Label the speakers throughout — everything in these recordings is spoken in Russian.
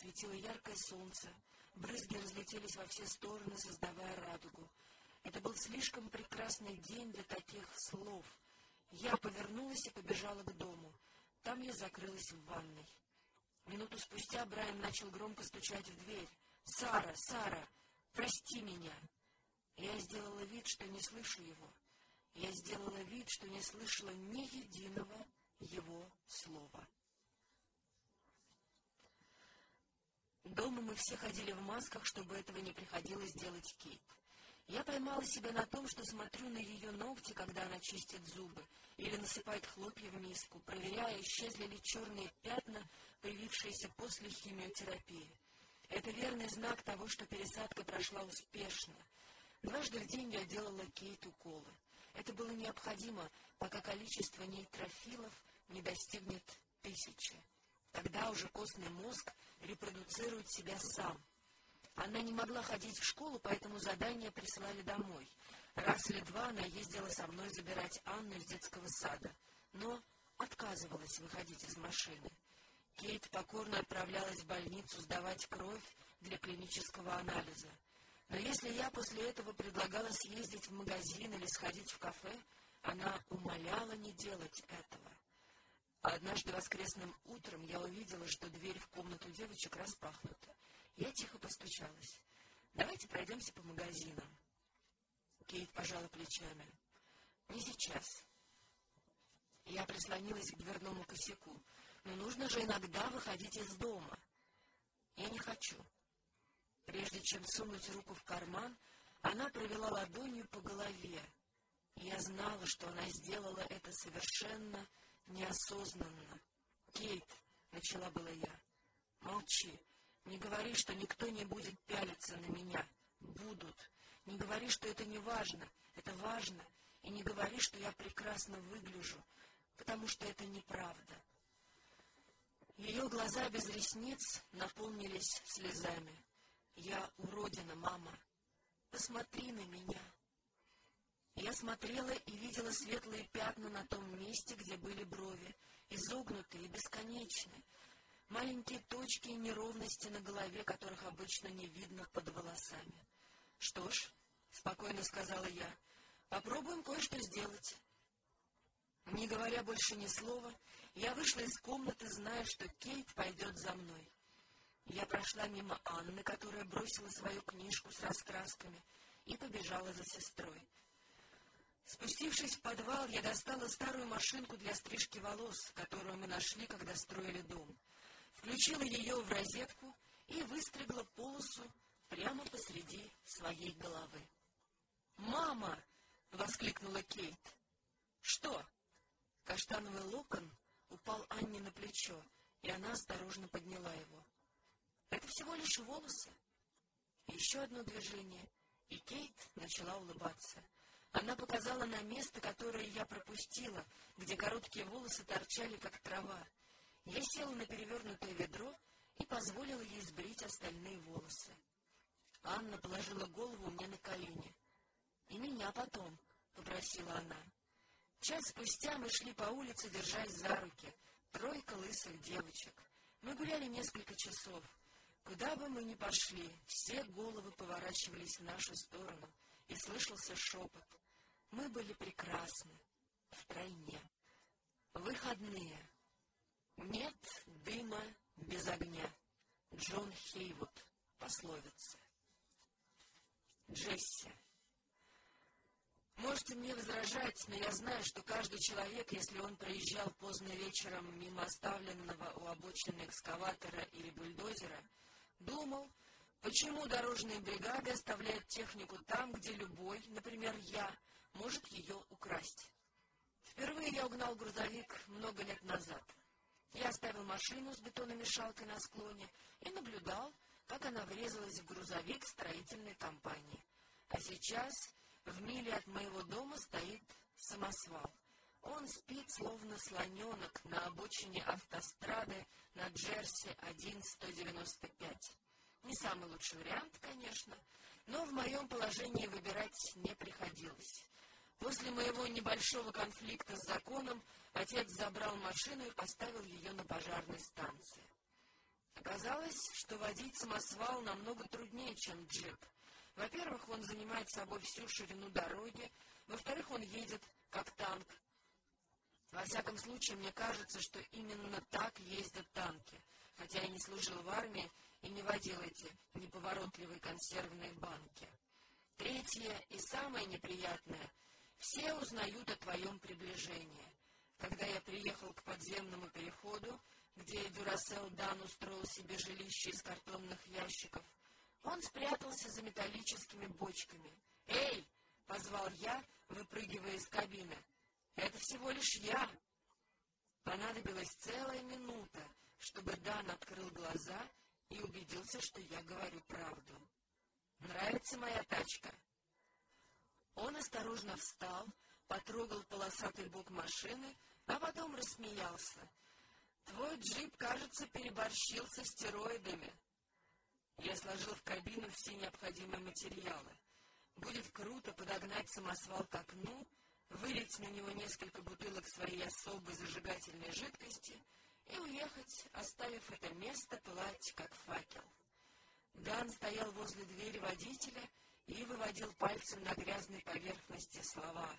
Speaker 1: Светило яркое солнце, брызги разлетелись во все стороны, создавая радугу. Это был слишком прекрасный день для таких слов. Я повернулась и побежала к дому. Там я закрылась в ванной. Минуту спустя Брайан начал громко стучать в дверь. «Сара! Сара! Прости меня!» Я сделала вид, что не слышу его. Я сделала вид, что не слышала ни единого его слова. Дома мы все ходили в масках, чтобы этого не приходилось делать Кейт. Я поймала себя на том, что смотрю на ее ногти, когда она чистит зубы, или насыпает хлопья в миску, проверяя, исчезли ли черные пятна, появившиеся после химиотерапии. Это верный знак того, что пересадка прошла успешно. Дважды в день я делала Кейт уколы. Это было необходимо, пока количество нейтрофилов не достигнет тысячи. Тогда уже костный мозг репродуцирует себя сам. Она не могла ходить в школу, поэтому задания присылали домой. Раз или два она ездила со мной забирать Анну из детского сада, но отказывалась выходить из машины. Кейт покорно отправлялась в больницу сдавать кровь для клинического анализа. Но если я после этого предлагала съездить в магазин или сходить в кафе, она умоляла не делать этого. Однажды воскресным утром я увидела, что дверь в комнату девочек распахнута. Я тихо постучалась. «Давайте пройдемся по магазинам». Кейт пожала плечами. «Не сейчас». Я прислонилась к дверному косяку. «Но нужно же иногда выходить из дома». «Я не хочу». Прежде чем сунуть руку в карман, она провела ладонью по голове. Я знала, что она сделала это совершенно неосознанно. «Кейт», — начала была я, — «молчи. Не говори, что никто не будет пялиться на меня. Будут. Не говори, что это не важно. Это важно. И не говори, что я прекрасно выгляжу, потому что это неправда». Ее глаза без ресниц наполнились слезами. «Я уродина, мама. Посмотри на меня». Я смотрела и видела светлые пятна на том месте, где были брови, изогнутые и бесконечные, маленькие точки и неровности на голове, которых обычно не видно под волосами. — Что ж, — спокойно сказала я, — попробуем кое-что сделать. Не говоря больше ни слова, я вышла из комнаты, зная, что Кейт пойдет за мной. Я прошла мимо Анны, которая бросила свою книжку с раскрасками, и побежала за сестрой. Спустившись в подвал, я достала старую машинку для стрижки волос, которую мы нашли, когда строили дом. Включила ее в розетку и выстригла полосу прямо посреди своей головы. «Мама!» — воскликнула Кейт. «Что?» Каштановый локон упал Анне на плечо, и она осторожно подняла его. «Это всего лишь волосы». Еще одно движение, и Кейт начала улыбаться — она показала на место, которое я пропустила, где короткие волосы торчали, как трава. Я села на перевернутое ведро и позволила ей сбрить остальные волосы. Анна положила голову мне на колени. — И меня потом, — попросила она. Час спустя мы шли по улице, держась за руки, тройка лысых девочек. Мы гуляли несколько часов. Куда бы мы ни пошли, все головы поворачивались в нашу сторону, и слышался шепот. Мы были прекрасны втройне. Выходные. Нет дыма без огня. Джон Хейвуд. Пословица. Джесси. Можете мне возражать, но я знаю, что каждый человек, если он проезжал поздно вечером мимо оставленного у обочины экскаватора или бульдозера, думал, почему дорожные бригады оставляют технику там, где любой, например, я, может ее украсть. Впервые я угнал грузовик много лет назад. Я оставил машину с бетономешалкой на склоне и наблюдал, как она врезалась в грузовик строительной компании. А сейчас в миле от моего дома стоит самосвал. Он спит, словно слоненок, на обочине автострады на Джерси 1-195. Не самый лучший вариант, конечно, но в моем положении выбирать не приходилось. После моего небольшого конфликта с законом отец забрал машину и поставил ее на пожарной станции. Оказалось, что водить самосвал намного труднее, чем джип. Во-первых, он занимает собой всю ширину дороги, во-вторых, он едет как танк. Во всяком случае, мне кажется, что именно так ездят танки, хотя я не служил в армии и не водил эти неповоротливые консервные банки. Третье и самое неприятное — все узнают о твоем приближении. Когда я приехал к подземному переходу, где Дюрасел Дан устроил себе жилище из картонных ящиков, он спрятался за металлическими бочками. «Эй!» — позвал я, выпрыгивая из кабины. «Это всего лишь я!» Понадобилась целая минута, чтобы Дан открыл глаза и убедился, что я говорю правду. «Нравится моя тачка?» Он осторожно встал, потрогал полосатый бок машины, а потом рассмеялся. «Твой джип, кажется, переборщил со стероидами». Я сложил в кабину все необходимые материалы. Будет круто подогнать самосвал к окну, вылить на него несколько бутылок своей особой зажигательной жидкости и уехать, оставив это место пылать, как факел. Дан стоял возле двери водителя и выводил пальцем на грязной поверхности слова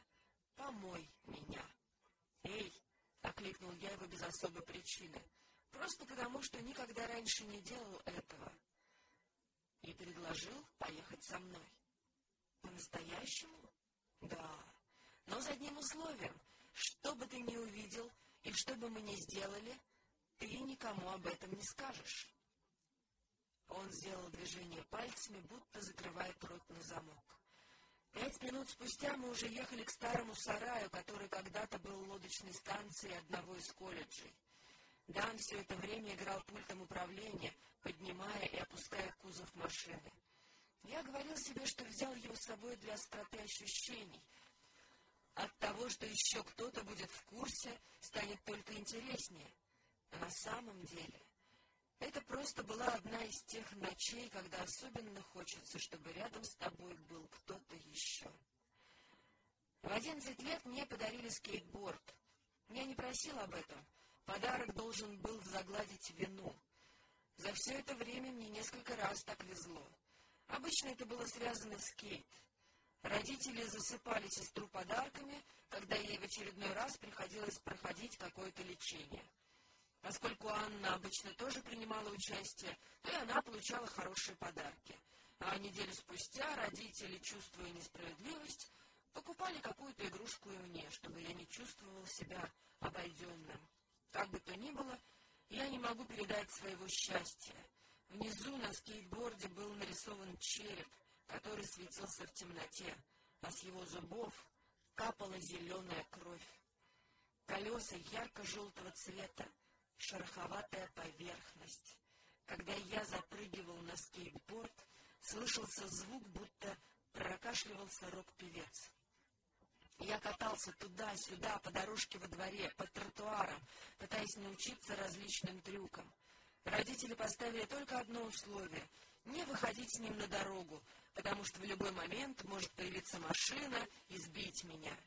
Speaker 1: «Помой меня». «Эй!» — окликнул я его без особой причины, просто потому, что никогда раньше не делал этого и предложил поехать со мной. По-настоящему? Да, но с одним условием. Что бы ты ни увидел и что бы мы ни сделали, никому об этом не скажешь. Он сделал движение пальцами, будто закрывает рот на замок. Пять минут спустя мы уже ехали к старому сараю, который когда-то был лодочной станцией одного из колледжей. Дан все это время играл пультом управления, поднимая и опуская кузов машины. Я говорил себе, что взял его с собой для остроты ощущений. От того, что еще кто-то будет в курсе, станет только интереснее. На самом деле это просто была одна из тех ночей, когда особенно хочется, чтобы рядом с тобой был кто-то еще. В одиннадцать лет мне подарили скейтборд. Я не просил об этом. Подарок должен был загладить вину. За все это время мне несколько раз так везло. Обычно это было связано с Кейт. Родители засыпали сестру подарками, когда ей в очередной раз приходилось проходить какое-то лечение. Поскольку Анна обычно тоже принимала участие, и она получала хорошие подарки. А неделю спустя родители, чувствуя несправедливость, покупали какую-то игрушку и мне, чтобы я не чувствовал себя обойденным. Как бы то ни было, я не могу передать своего счастья. Внизу на скейтборде был нарисован череп, который светился в темноте, а с его зубов капала зеленая кровь. Колеса ярко-желтого цвета, шероховатая поверхность. Когда я запрыгивал на скейтборд, слышался звук, будто прокашливался рок-певец. Я катался туда-сюда, по дорожке во дворе, по тротуарам, пытаясь научиться различным трюкам. Родители поставили только одно условие — не выходить с ним на дорогу, потому что в любой момент может появиться машина и сбить меня.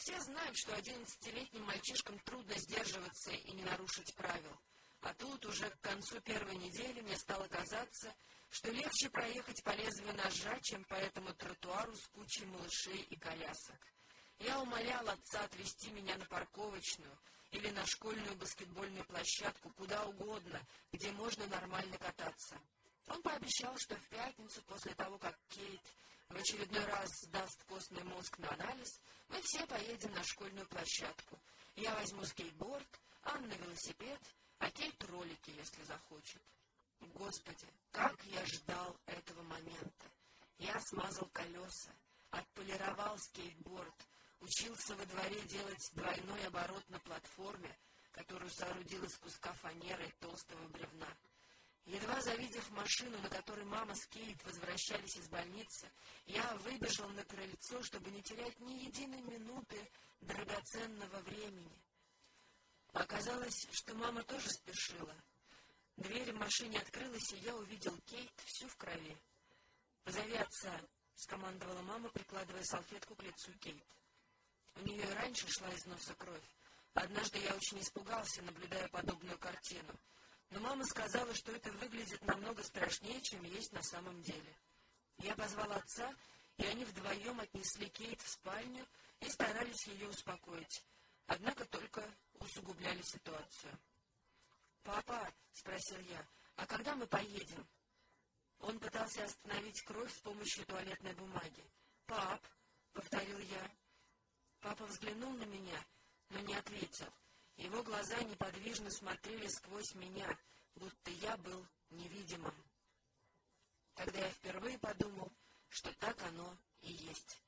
Speaker 1: Все знают, что одиннадцатилетним мальчишкам трудно сдерживаться и не нарушить правил. А тут уже к концу первой недели мне стало казаться, что легче проехать по лезвию ножа, чем по этому тротуару с кучей малышей и колясок. Я умолял отца отвезти меня на парковочную или на школьную баскетбольную площадку, куда угодно, где можно нормально кататься. Он пообещал, что в пятницу, после того, как Кейт в очередной раз сдаст костный мозг на анализ, мы все поедем на школьную площадку. Я возьму скейтборд, Анна велосипед, а Кейт ролики, если захочет. Господи, как я ждал этого момента! Я смазал колеса, отполировал скейтборд, учился во дворе делать двойной оборот на платформе, которую соорудил из куска фанеры и толстого бревна. Едва завидев машину, на которой мама с Кейт возвращались из больницы, я выбежал на крыльцо, чтобы не терять ни единой минуты драгоценного времени. Оказалось, что мама тоже спешила — Дверь в машине открылась, и я увидел Кейт всю в крови. «Позови отца», — скомандовала мама, прикладывая салфетку к лицу Кейт. У нее раньше шла из носа кровь. Однажды я очень испугался, наблюдая подобную картину. Мама сказала, что это выглядит намного страшнее, чем есть на самом деле. Я позвал отца, и они вдвоем отнесли Кейт в спальню и старались ее успокоить, однако только усугубляли ситуацию. «Папа», — спросил я, — «а когда мы поедем?» Он пытался остановить кровь с помощью туалетной бумаги. «Пап», — повторил я. Папа взглянул на меня, но не ответил. Его глаза неподвижно смотрели сквозь меня, будто я был невидимым. Тогда я впервые подумал, что так оно и есть.